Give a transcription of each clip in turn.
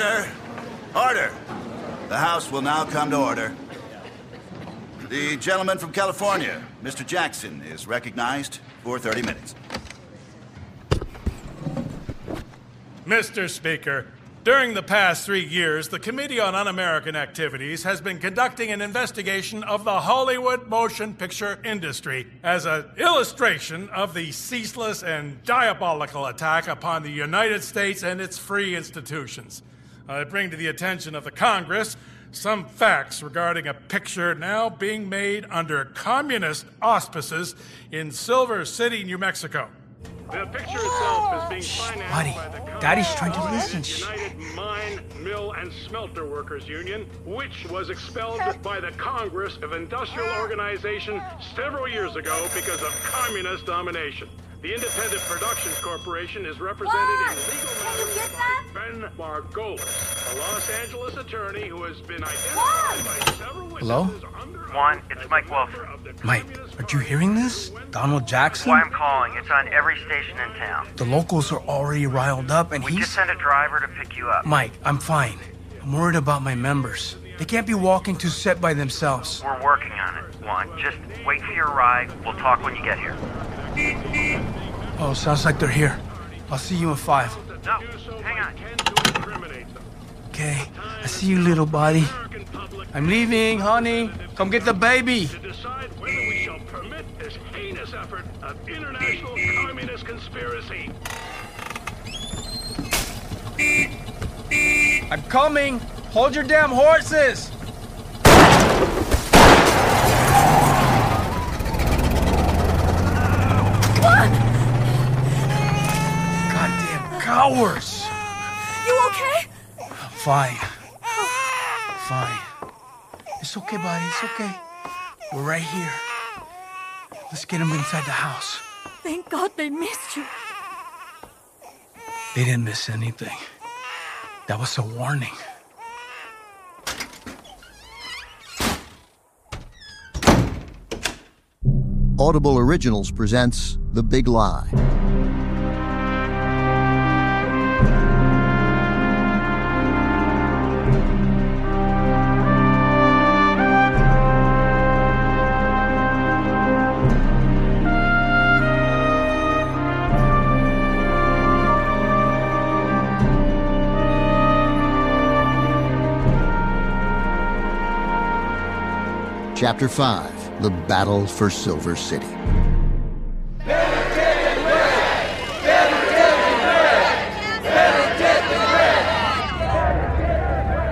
Order! Order! The House will now come to order. The gentleman from California, Mr. Jackson, is recognized for 30 minutes. Mr. Speaker, during the past three years, the Committee on Un American Activities has been conducting an investigation of the Hollywood motion picture industry as an illustration of the ceaseless and diabolical attack upon the United States and its free institutions. I bring to the attention of the Congress some facts regarding a picture now being made under communist auspices in Silver City, New Mexico. The picture itself is being financed Buddy, by the Daddy's trying to listen. United Mine, Mill, and Smelter Workers Union, which was expelled by the Congress of Industrial ah. Organization several years ago because of communist domination. The Independent Productions Corporation is represented What? in legal Can you matters get by that? Ben Margolis, a Los Angeles attorney who has been What? identified by several Hello? witnesses Juan, it's Mike a Wolf. member of the Mike, are you hearing this? Donald Jackson? Why I'm calling, it's on every station in town. The locals are already riled up, and We he's. just sent a driver to pick you up. Mike, I'm fine. I'm worried about my members. They can't be walking to set by themselves. We're working on it, Juan. Just wait for your ride. We'll talk when you get here. Oh, sounds like they're here. I'll see you in five. No, hang on. Okay, I see you, little buddy. I'm leaving, honey. Come get the baby. I'm coming. Hold your damn horses. Goddamn cowards. You okay? Fine. Fine. It's okay, buddy. It's okay. We're right here. Let's get them inside the house. Thank God they missed you. They didn't miss anything. That was a warning. Audible Originals presents The Big Lie. Chapter 5 The Battle for Silver City.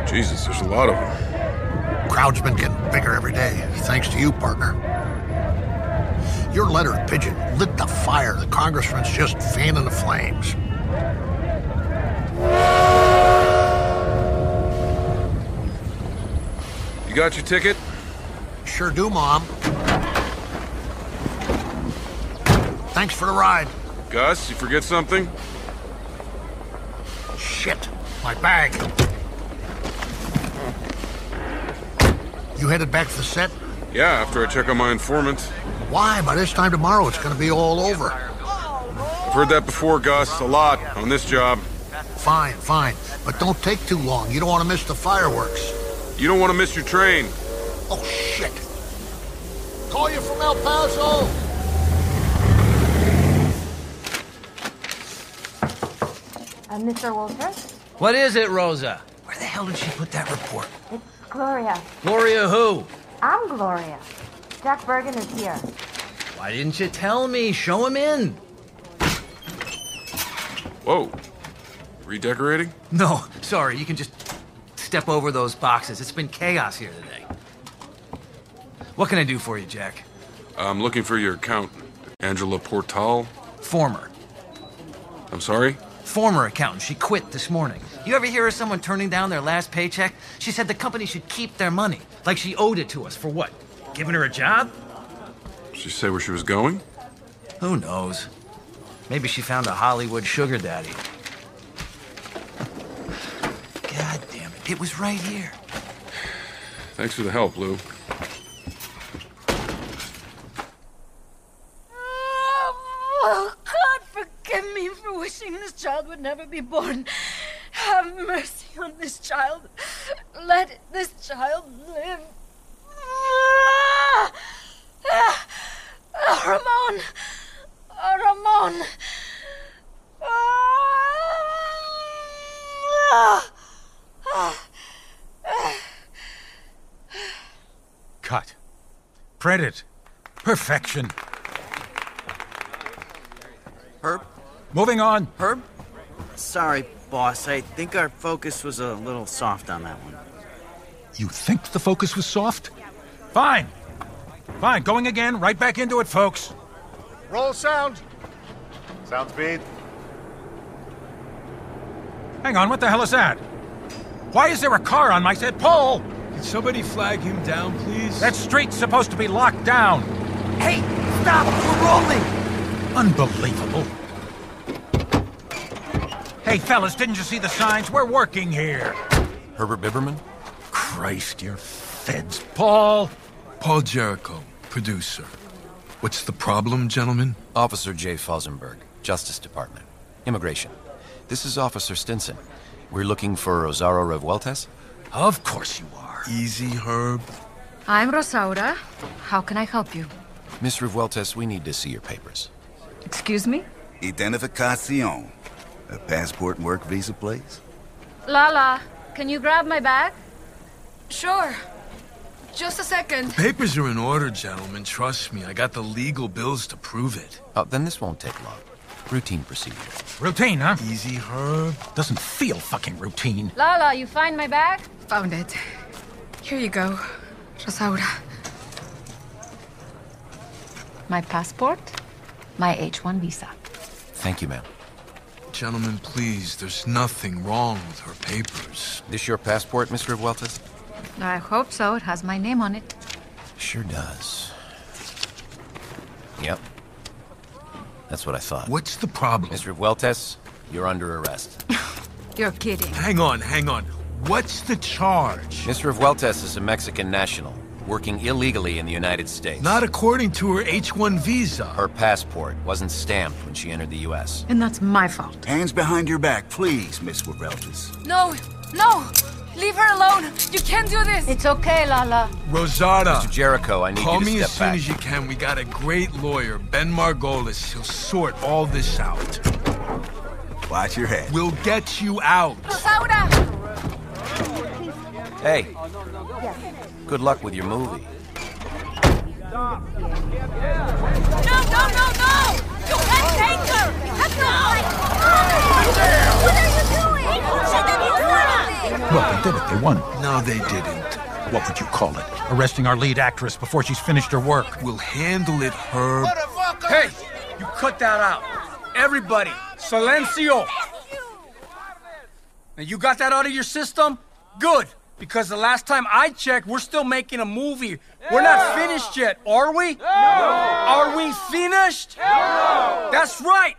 Jesus, there's a lot of them. Crowd's been getting bigger every day, thanks to you, partner. Your letter to Pigeon lit the fire. The congressman's just fanning the flames. You got your ticket? Sure do, Mom. Thanks for the ride. Gus, you forget something? Shit, my bag. You headed back to the set? Yeah, after I check on my informant. Why? By this time tomorrow, it's going to be all over. I've heard that before, Gus. A lot on this job. Fine, fine. But don't take too long. You don't want to miss the fireworks. You don't want to miss your train. Oh, shit. Call you from El Paso. Uh, Mr. Walter? What is it, Rosa? Where the hell did she put that report? It's Gloria. Gloria who? I'm Gloria. Jack Bergen is here. Why didn't you tell me? Show him in. Whoa. Redecorating? No, sorry, you can just step over those boxes. It's been chaos here today. What can I do for you, Jack? I'm looking for your accountant. Angela Portal? Former. I'm sorry? Former accountant. She quit this morning. You ever hear of someone turning down their last paycheck? She said the company should keep their money. Like she owed it to us. For what? Giving her a job? She say where she was going? Who knows? Maybe she found a Hollywood sugar daddy. God damn it. It was right here. Thanks for the help, Lou. Oh, God, forgive me for wishing this child would never be born. Have mercy on this this child. Let this child live. Ah! Ah! Ah, Ramon! Ah, Ramon! Ah! Ah! Ah! Cut. Print it. Perfection. Herb? Moving on. Herb? Sorry, boss. I think our focus was a little soft on that one. You think the focus was soft? Fine. Fine, going again. Right back into it, folks. Roll sound. Sound speed. Hang on, what the hell is that? Why is there a car on my set pole? Can somebody flag him down, please? That street's supposed to be locked down. Hey, stop! We're rolling! Unbelievable. Hey, fellas, didn't you see the signs? We're working here. Herbert Biberman? Christ, you're feds. Paul? Paul Jarrico, producer. What's the problem, gentlemen? Officer Jay Fosenberg, Justice Department. Immigration. This is Officer Stinson. We're looking for Rosario Revueltas? Of course you are. Easy, Herb. I'm Rosaura. How can I help you? Miss Revueltas, we need to see your papers. Excuse me? Identificacion. A passport and work visa, please? Lala, can you grab my bag? Sure. Just a second. Papers are in order, gentlemen. Trust me. I got the legal bills to prove it. Oh, then this won't take long. Routine procedure. Routine, huh? Easy, Herb. Doesn't feel fucking routine. Lala, you find my bag? Found it. Here you go, Rosaura. My passport, my H1 visa. Thank you, ma'am. Gentlemen, please, there's nothing wrong with her papers. This your passport, Miss Revueltas? I hope so. It has my name on it. Sure does. Yep. That's what I thought. What's the problem? Miss Revueltas, you're under arrest. You're kidding. Hang on, hang on. What's the charge? Miss Revueltas is a Mexican national, working illegally in the United States. Not according to her H-1 visa. Her passport wasn't stamped when she entered the U.S. And that's my fault. Hands behind your back, please, Miss Revueltas. No, no! Leave her alone! You can't do this! It's okay, Lala. Rosaura. Mr. Jarrico, I need Call you to me as soon back. as you can. We got a great lawyer, Ben Margolis. He'll sort all this out. Watch your head. We'll get you out. Rosaura! Hey, good luck with your movie. No, no, no, no! You can't take her! No! What are you doing? Well, they did it. They won. No, they didn't. What would you call it? Arresting our lead actress before she's finished her work. We'll handle it, Herb. Hey, you cut that out. Everybody, silencio. Now, you got that out of your system? Good, because the last time I checked, we're still making a movie. We're not finished yet, are we? No. Are we finished? No. That's right.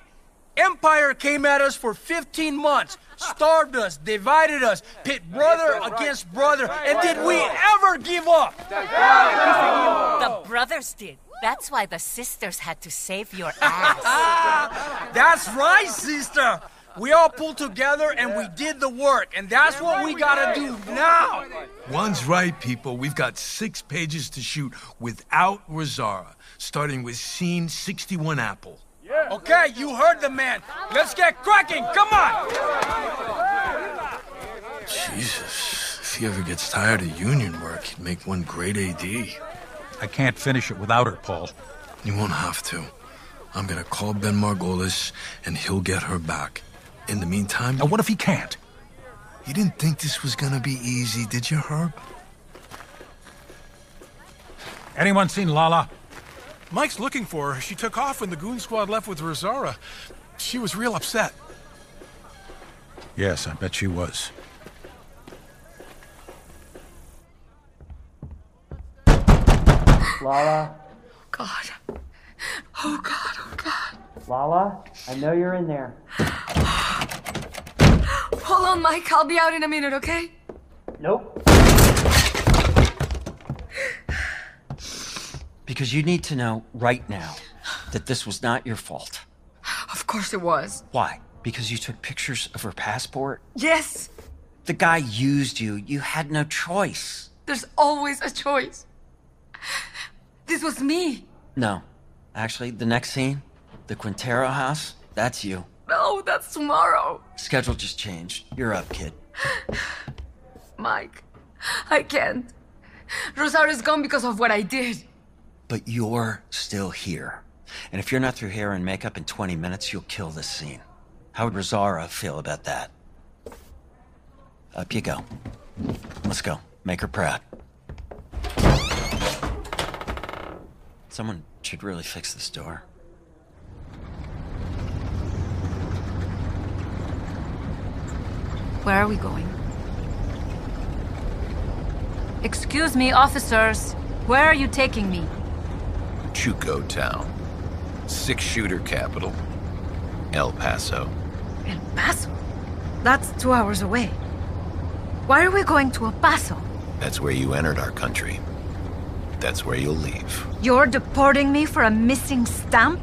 Empire came at us for 15 months, starved us, divided us, pit brother against brother, and did we ever give up? The brothers did. That's why the sisters had to save your ass. That's right, sister. We all pulled together and we did the work, and that's what we gotta do now. One's right, people. We've got six pages to shoot without Rosaura, starting with scene 61 Apple. Okay, you heard the man. Let's get cracking. Come on. Jesus. If he ever gets tired of union work, he'd make one great AD. I can't finish it without her, Paul. You won't have to. I'm gonna call Ben Margolis, and he'll get her back. In the meantime... Now, what if he can't? You didn't think this was gonna be easy, did you, Herb? Anyone seen Lala? Mike's looking for her. She took off when the goon squad left with Rosaura. She was real upset. Yes, I bet she was. Lala? Oh, God. Oh, God, oh, God. Lala? I know you're in there. Hold on, Mike. I'll be out in a minute, okay? Nope. Because you need to know right now that this was not your fault. Of course it was. Why? Because you took pictures of her passport? Yes. The guy used you. You had no choice. There's always a choice. This was me. No. Actually, the next scene, the Quintero house, that's you. No, that's tomorrow. Schedule just changed. You're up, kid. Mike, I can't. Rosario's gone because of what I did. But you're still here. And if you're not through hair and makeup in 20 minutes, you'll kill this scene. How would Rosaura feel about that? Up you go. Let's go. Make her proud. Someone should really fix this door. Where are we going? Excuse me, officers. Where are you taking me? Chuco Town. Six shooter capital. El Paso. El Paso? That's two hours away. Why are we going to El Paso? That's where you entered our country. That's where you'll leave. You're deporting me for a missing stamp?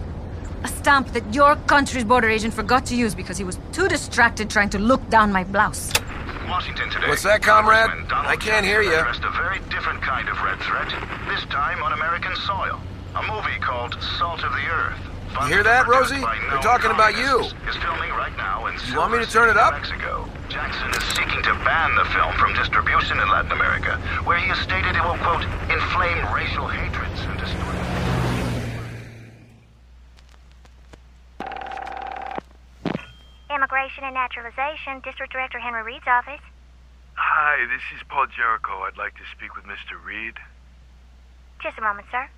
A stamp that your country's border agent forgot to use because he was too distracted trying to look down my blouse. Washington today. What's that, comrade? I can't hear you. Addressed a very different kind of red threat. This time on American soil. A movie called Salt of the Earth. You hear that, Rosie? They're talking about you. Is filming right now in You want me to turn it up? Mexico. Jackson is seeking to ban the film from distribution in Latin America, where he has stated it will quote inflame racial hatreds and destroy. Immigration and Naturalization, District Director Henry Reed's office. Hi, this is Paul Jarrico. I'd like to speak with Mr. Reed. Just a moment, sir.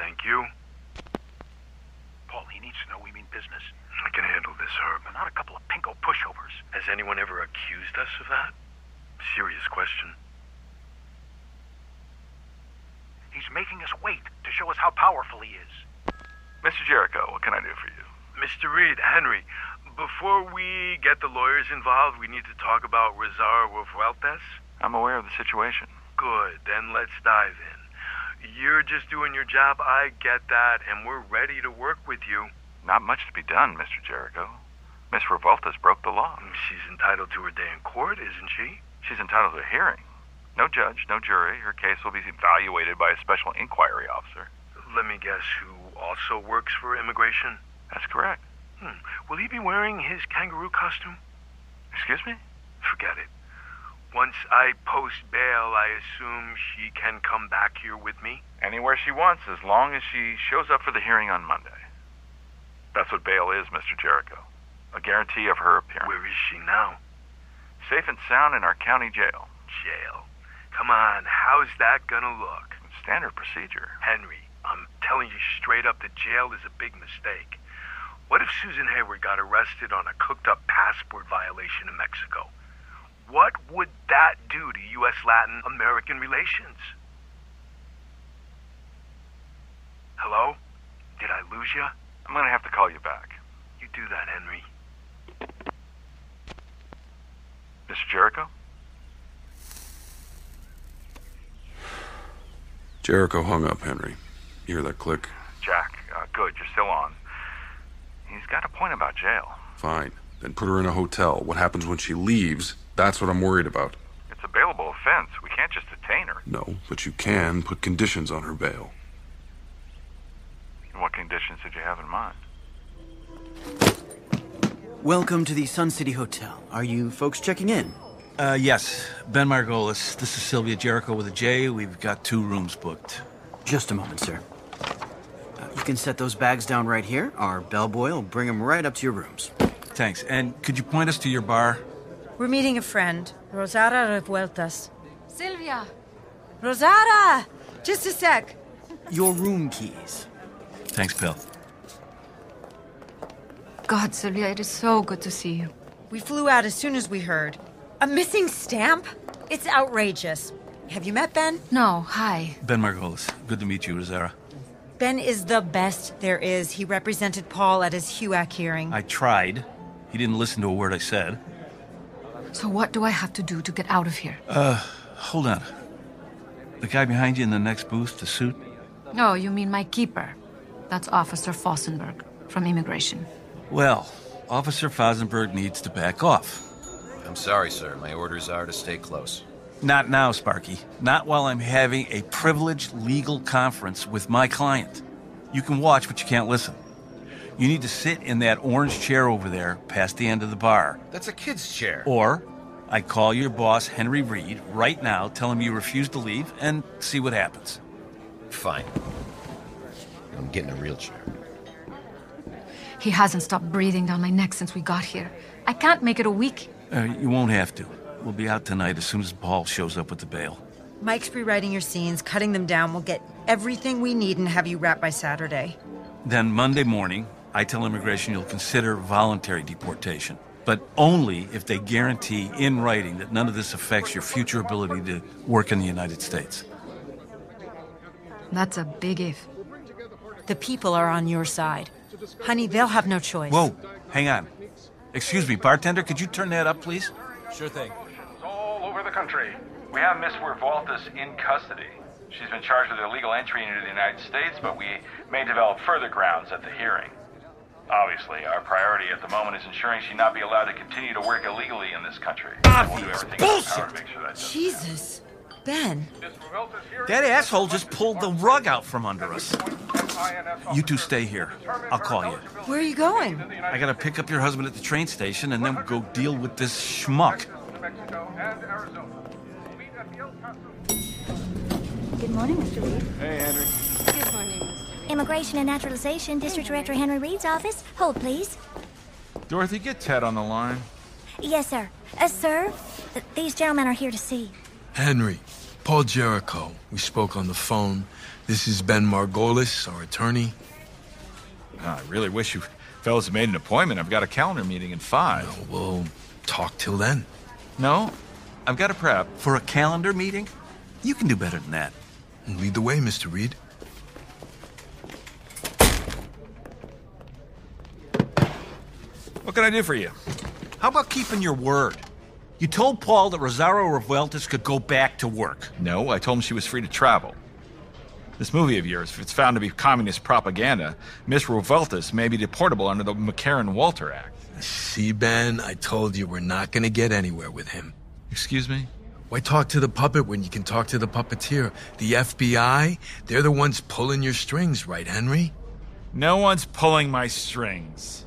Thank you. Paul, he needs to know we mean business. I can handle this, Herb. We're not a couple of pinko pushovers. Has anyone ever accused us of that? Serious question. He's making us wait to show us how powerful he is. Mr. Jarrico, what can I do for you? Mr. Reed, Henry, before we get the lawyers involved, we need to talk about Rosario Revueltas. I'm aware of the situation. Good, then let's dive in. You're just doing your job, I get that, and we're ready to work with you. Not much to be done, Mr. Jarrico. Miss Revueltas broke the law. Mm, she's entitled to her day in court, isn't she? She's entitled to a hearing. No judge, no jury. Her case will be evaluated by a special inquiry officer. Let me guess who also works for immigration? That's correct. Hmm. Will he be wearing his kangaroo costume? Excuse me? Forget it. Once I post bail, I assume she can come back here with me? Anywhere she wants, as long as she shows up for the hearing on Monday. That's what bail is, Mr. Jarrico. A guarantee of her appearance. Where is she now? Safe and sound in our county jail. Jail. Come on, how's that gonna look? Standard procedure. Henry, I'm telling you straight up that jail is a big mistake. What if Susan Hayward got arrested on a cooked up passport violation in Mexico? What would that do to U.S. Latin American relations? Hello? Did I lose you? I'm gonna have to call you back. You do that, Henry. Mr. Jarrico? Jarrico hung up, Henry. You hear that click? Jack, uh, good, you're still on. He's got a point about jail. Fine. Then put her in a hotel. What happens when she leaves? That's what I'm worried about. It's a bailable offense. We can't just detain her. No, but you can put conditions on her bail. What conditions did you have in mind? Welcome to the Sun City Hotel. Are you folks checking in? Uh, yes. Ben Margolis. This is Sylvia Jarrico with a J. We've got two rooms booked. Just a moment, sir. You can set those bags down right here. Our bellboy will bring them right up to your rooms. Thanks. And could you point us to your bar? We're meeting a friend, Rosaura Revueltas. Sylvia! Rosaura! Just a sec. Your room keys. Thanks, Bill. God, Sylvia, it is so good to see you. We flew out as soon as we heard. A missing stamp? It's outrageous. Have you met Ben? No, hi. Ben Margolis. Good to meet you, Rosaura. Ben is the best there is. He represented Paul at his HUAC hearing. I tried. He didn't listen to a word I said. So what do I have to do to get out of here? Uh, hold on. The guy behind you in the next booth, the suit? Oh, you mean my keeper. That's Officer Fossenberg from Immigration. Well, Officer Fosenberg needs to back off. I'm sorry, sir. My orders are to stay close. Not now, Sparky. Not while I'm having a privileged legal conference with my client. You can watch, but you can't listen. You need to sit in that orange chair over there past the end of the bar. That's a kid's chair. Or I call your boss, Henry Reed, right now, tell him you refuse to leave, and see what happens. Fine. I'm getting a real chair. He hasn't stopped breathing down my neck since we got here. I can't make it a week. Uh, you won't have to. We'll be out tonight as soon as Paul shows up with the bail. Mike's rewriting your scenes, cutting them down. We'll get everything we need and have you wrapped by Saturday. Then Monday morning, I tell immigration you'll consider voluntary deportation, but only if they guarantee in writing that none of this affects your future ability to work in the United States. That's a big if. The people are on your side. Honey, they'll have no choice. Whoa, hang on. Excuse me, bartender, could you turn that up, please? Sure thing. All over the country. We have Miss Revueltas in custody. She's been charged with illegal entry into the United States, but we may develop further grounds at the hearing. Obviously, our priority at the moment is ensuring she not be allowed to continue to work illegally in this country. we'll do everything in our power sure that doesn't Jesus. Ben. That asshole just pulled the rug out from under us. You two stay here. I'll call you. Where are you going? I gotta pick up your husband at the train station and then go deal with this schmuck. Good morning, Mr. Reed. Hey, Henry. Good morning, Immigration and Naturalization, District Director Henry Reed's office. Hold, please. Dorothy, get Ted on the line. Yes, sir. Uh, sir, th- these gentlemen are here to see. Henry, Paul Jarrico. We spoke on the phone. This is Ben Margolis, our attorney. I really wish you fellas had made an appointment. I've got a calendar meeting in five. No, we'll talk till then. No, I've got a prep. For a calendar meeting? You can do better than that. Lead the way, Mr. Reed. What can I do for you? How about keeping your word? You told Paul that Rosario Revueltas could go back to work. No, I told him she was free to travel. This movie of yours, if it's found to be communist propaganda, Miss Revueltas may be deportable under the McCarran-Walter Act. See, Ben, I told you we're not gonna get anywhere with him. Excuse me? Why talk to the puppet when you can talk to the puppeteer? The FBI, they're the ones pulling your strings, right, Henry? No one's pulling my strings.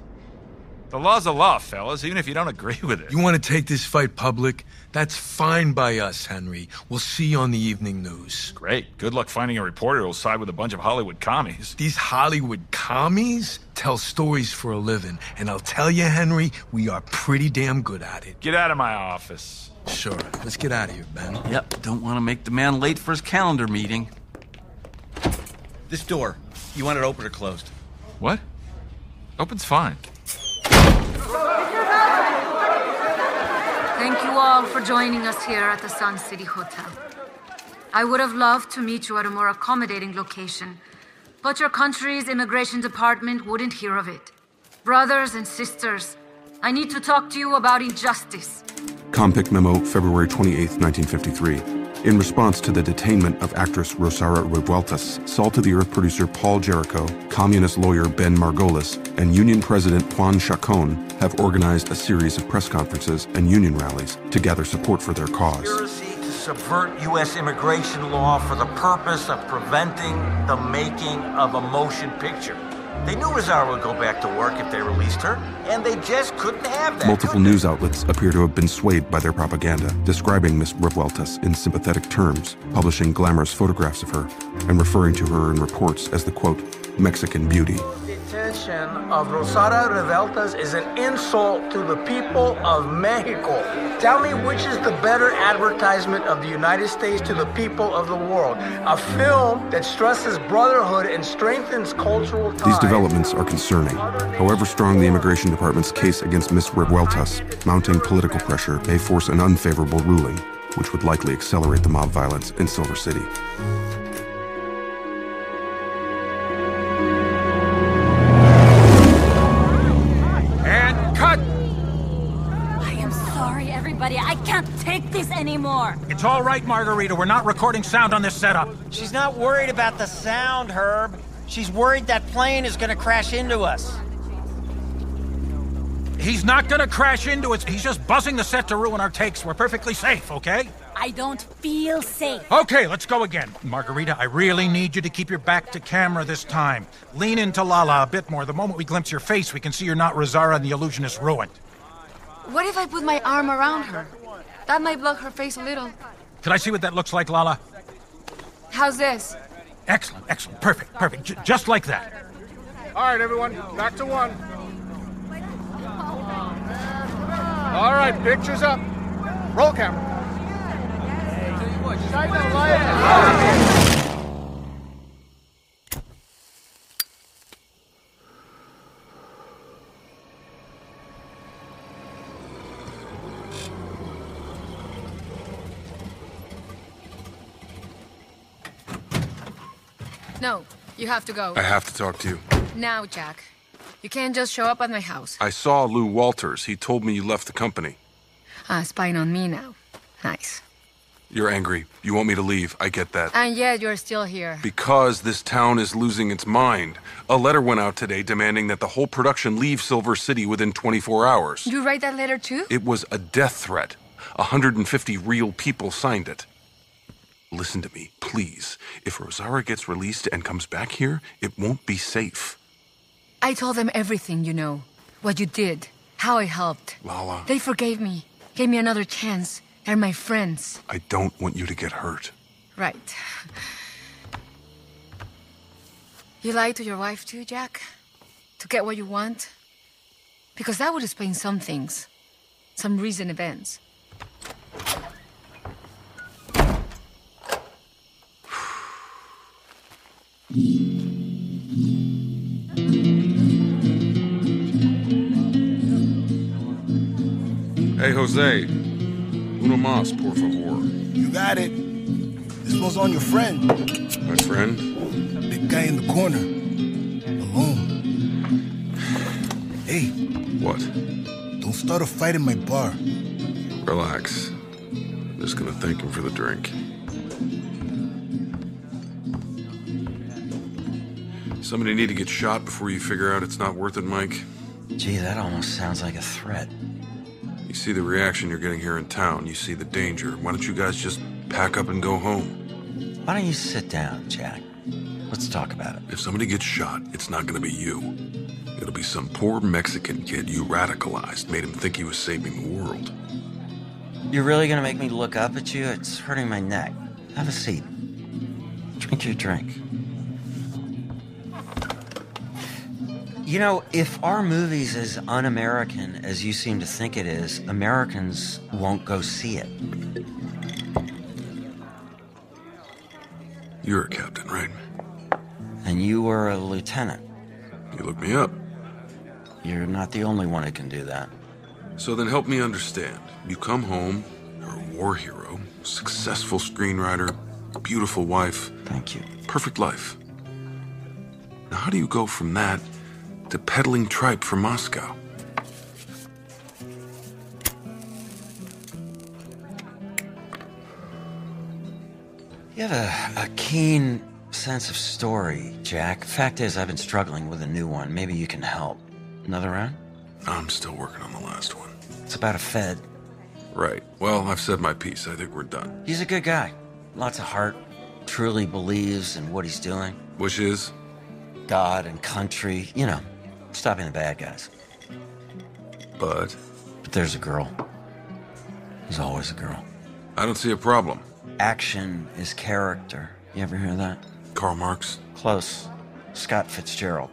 The law's a law, fellas, even if you don't agree with it. You want to take this fight public? That's fine by us, Henry. We'll see you on the evening news. Great. Good luck finding a reporter who'll side with a bunch of Hollywood commies. These Hollywood commies tell stories for a living, and I'll tell you, Henry, we are pretty damn good at it. Get out of my office. Sure. Let's get out of here, Ben. Yep, don't want to make the man late for his calendar meeting. This door, you want it open or closed? What? Open's fine. Thank you all for joining us here at the Sun City Hotel. I would have loved to meet you at a more accommodating location, but your country's immigration department wouldn't hear of it. Brothers and sisters, I need to talk to you about injustice. Compic Memo, February 28, 1953. In response to the detainment of actress Rosaura Revueltas, Salt of the Earth producer Paul Jarrico, communist lawyer Ben Margolis, and union president Juan Chacon have organized a series of press conferences and union rallies to gather support for their cause. To subvert U.S. immigration law for the purpose of preventing the making of a motion picture. They knew Rosario would go back to work if they released her, and they just couldn't have that. Multiple news outlets appear to have been swayed by their propaganda, describing Miss Revueltas in sympathetic terms, publishing glamorous photographs of her, and referring to her in reports as the quote, Mexican beauty. Of Rosaura Revueltas is an insult to the people of Mexico. Tell me which is the better advertisement of the United States to the people of the world. A film that stresses brotherhood and strengthens cultural ties. These developments are concerning. However strong the Immigration Department's case against Miss Revueltas, mounting political pressure may force an unfavorable ruling, which would likely accelerate the mob violence in Silver City. Anymore. It's all right, Margarita. We're not recording sound on this setup. She's not worried about the sound, Herb. She's worried that plane is gonna crash into us. He's not gonna crash into it. He's just buzzing the set to ruin our takes. We're perfectly safe, okay? I don't feel safe. Okay, let's go again. Margarita, I really need you to keep your back to camera this time. Lean into Lala a bit more. The moment we glimpse your face, we can see you're not Rosaura and the illusion is ruined. What if I put my arm around her? That might block her face a little. Can I see what that looks like, Lala? How's this? Excellent, excellent, perfect, perfect. J- just like that. All right, everyone, back to one. All right, pictures up. Roll camera. No, you have to go. I have to talk to you. Now, Jack. You can't just show up at my house. I saw Lou Walters. He told me you left the company. Ah, spying on me now. Nice. You're angry. You want me to leave. I get that. And yet you're still here. Because this town is losing its mind. A letter went out today demanding that the whole production leave Silver City within 24 hours. You write that letter too? It was a death threat. 150 real people signed it. Listen to me, please. If Rosaura gets released and comes back here, it won't be safe. I told them everything, you know. What you did. How I helped. Lala, They forgave me. Gave me another chance. They're my friends. I don't want you to get hurt. Right. You lied to your wife too, Jack? To get what you want? Because that would explain some things. Some recent events. Hey, Jose. Uno más, por favor. You got it. This one's on your friend. My friend? Big guy in the corner. Alone. Hey. What? Don't start a fight in my bar. Relax. I'm just gonna thank him for the drink. Somebody need to get shot before you figure out it's not worth it, Mike. Gee, that almost sounds like a threat. You see the reaction you're getting here in town. You see the danger. Why don't you guys just pack up and go home? Why don't you sit down, Jack? Let's talk about it. If somebody gets shot, it's not gonna be you. It'll be some poor Mexican kid you radicalized, made him think he was saving the world. You're really gonna make me look up at you? It's hurting my neck. Have a seat. Drink your drink. You know, if our movie's as un American as you seem to think it is, Americans won't go see it. You're a captain, right? And you were a lieutenant. You looked me up. You're not the only one who can do that. So then help me understand. You come home, you're a war hero, successful screenwriter, beautiful wife. Thank you. Perfect life. Now, how do you go from that to peddling tripe for Moscow? You have a, a keen sense of story, Jack. Fact is, I've been struggling with a new one. Maybe you can help. Another round? I'm still working on the last one. It's about a Fed. Right. Well, I've said my piece. I think we're done. He's a good guy. Lots of heart. Truly believes in what he's doing. Which is? God and country. You know, stopping the bad guys. But? But there's a girl. There's always a girl. I don't see a problem. Action is character. You ever hear that? Karl Marx? Close. Scott Fitzgerald.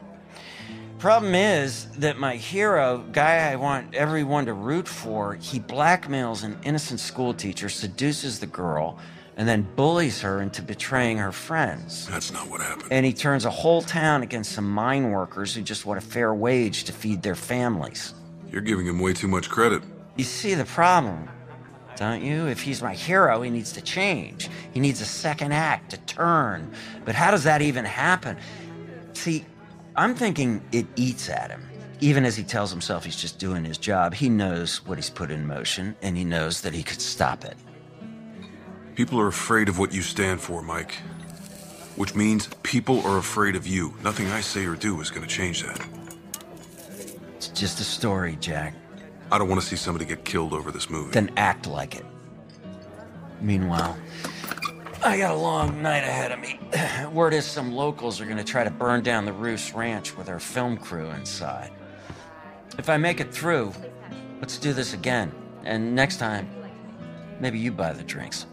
Problem is that my hero, guy I want everyone to root for, he blackmails an innocent schoolteacher, seduces the girl, and then bullies her into betraying her friends. That's not what happened. And he turns a whole town against some mine workers who just want a fair wage to feed their families. You're giving him way too much credit. You see the problem, don't you? If he's my hero, he needs to change. He needs a second act to turn. But how does that even happen? See, I'm thinking it eats at him. Even as he tells himself he's just doing his job, he knows what he's put in motion, and he knows that he could stop it. People are afraid of what you stand for, Mike. Which means people are afraid of you. Nothing I say or do is going to change that. It's just a story, Jack. I don't want to see somebody get killed over this movie. Then act like it. Meanwhile, I got a long night ahead of me. Word is some locals are gonna try to burn down the Roos Ranch with our film crew inside. If I make it through, let's do this again. And next time, maybe you buy the drinks.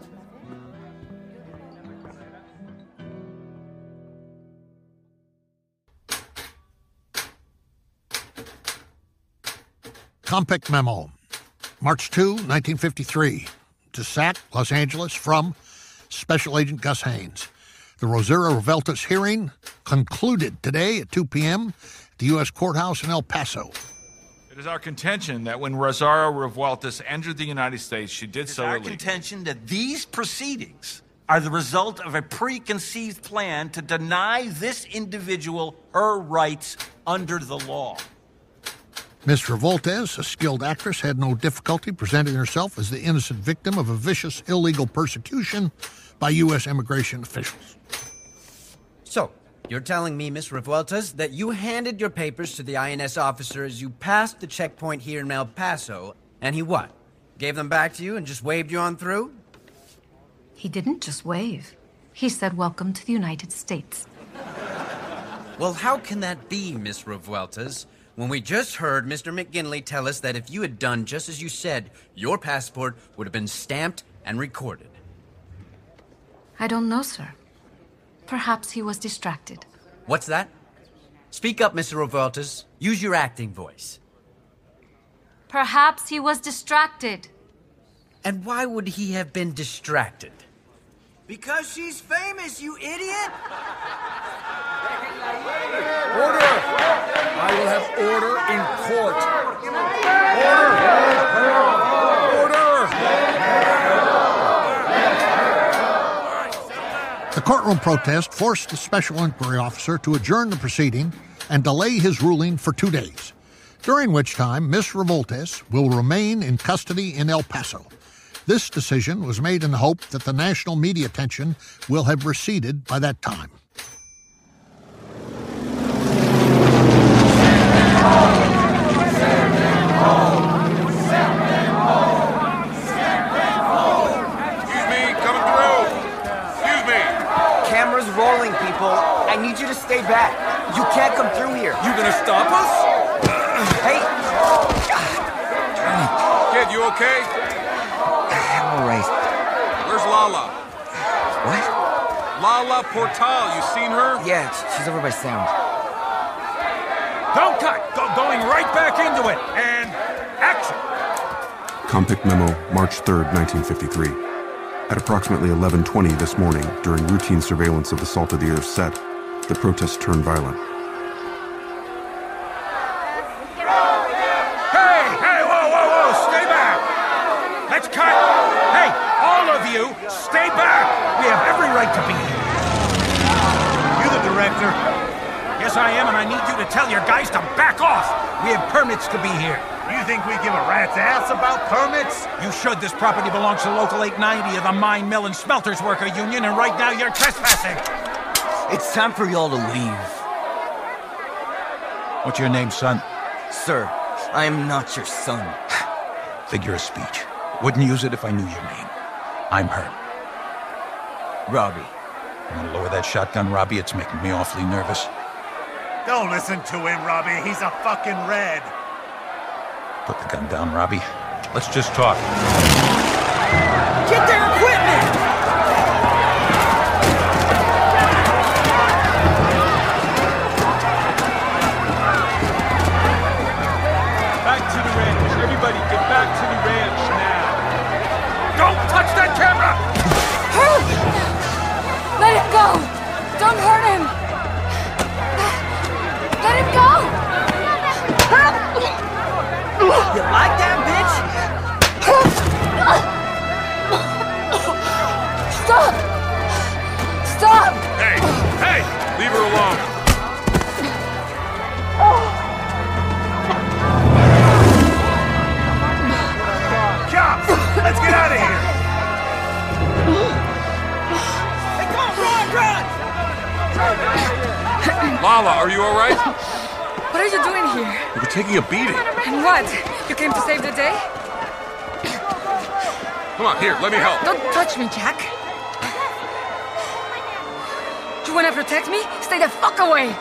Compic Memo, March 2, 1953. To SAC, Los Angeles, from Special Agent Gus Haynes. The Rosario Revueltas hearing concluded today at 2 p.m. at the U.S. Courthouse in El Paso. It is our contention that when Rosario Revueltas entered the United States, she did so It is our illegally. contention that these proceedings are the result of a preconceived plan to deny this individual her rights under the law. Miss Revueltas, a skilled actress, had no difficulty presenting herself as the innocent victim of a vicious illegal persecution by U.S. immigration officials. So, you're telling me, Miss Revueltas, that you handed your papers to the INS officer as you passed the checkpoint here in El Paso, and he what? Gave them back to you and just waved you on through? He didn't just wave. He said, Welcome to the United States. Well, how can that be, Miss Revueltas? When we just heard Mr. McGinley tell us that if you had done just as you said, your passport would have been stamped and recorded. I don't know, sir. Perhaps he was distracted. What's that? Speak up, Mr. Revueltas. Use your acting voice. Perhaps he was distracted. And why would he have been distracted? Because she's famous, you idiot! Order! I will have order in court. Order. The courtroom protest forced the special inquiry officer to adjourn the proceeding and delay his ruling for two days, during which time Miss Revueltas will remain in custody in El Paso. This decision was made in the hope that the national media attention will have receded by that time. Excuse me, coming through. Excuse me. Camera's rolling, people. I need you to stay back. You can't come through here. You gonna stop us? Hey! Kid, you okay? I'm alright. Where's Lala? What? Lala Portal, you seen her? Yeah, she's over by sound. Don't cut! Go, going right back into it! And action! Compic Memo, March 3rd, 1953. At approximately 11:20 this morning, during routine surveillance of the Salt of the Earth set, the protests turned violent. Hey, hey, whoa, whoa, whoa, stay back! Let's cut! Hey, all of you, stay back! We have every right to be here. You the director? Yes, I am, and I need you to tell your guys to back off. We have permits to be here. You think we give a rat's ass about permits? You should. This property belongs to Local 890 of the Mine, Mill, and Smelters Worker Union, and right now you're trespassing. It's time for y'all to leave. What's your name, son? Sir, I am not your son. Figure of speech. Wouldn't use it if I knew your name. I'm hurt. Robbie. I'm gonna lower that shotgun, Robbie. It's making me awfully nervous. Don't listen to him, Robbie. He's a fucking red. Put the gun down, Robbie. Let's just talk. Get their equipment! Back to the ranch. Everybody get back to the ranch now. Don't touch that camera! Let him go! Don't hurt You like that, bitch? Stop! Stop! Hey, hey, leave her alone. Cops, let's get out of here. Hey, come on, run, run! Lala, are you all right? What are you doing here? We were taking a beating. What? You came to save the day? Come on, here, let me help. Don't touch me, Jack. You wanna protect me? Stay the fuck away!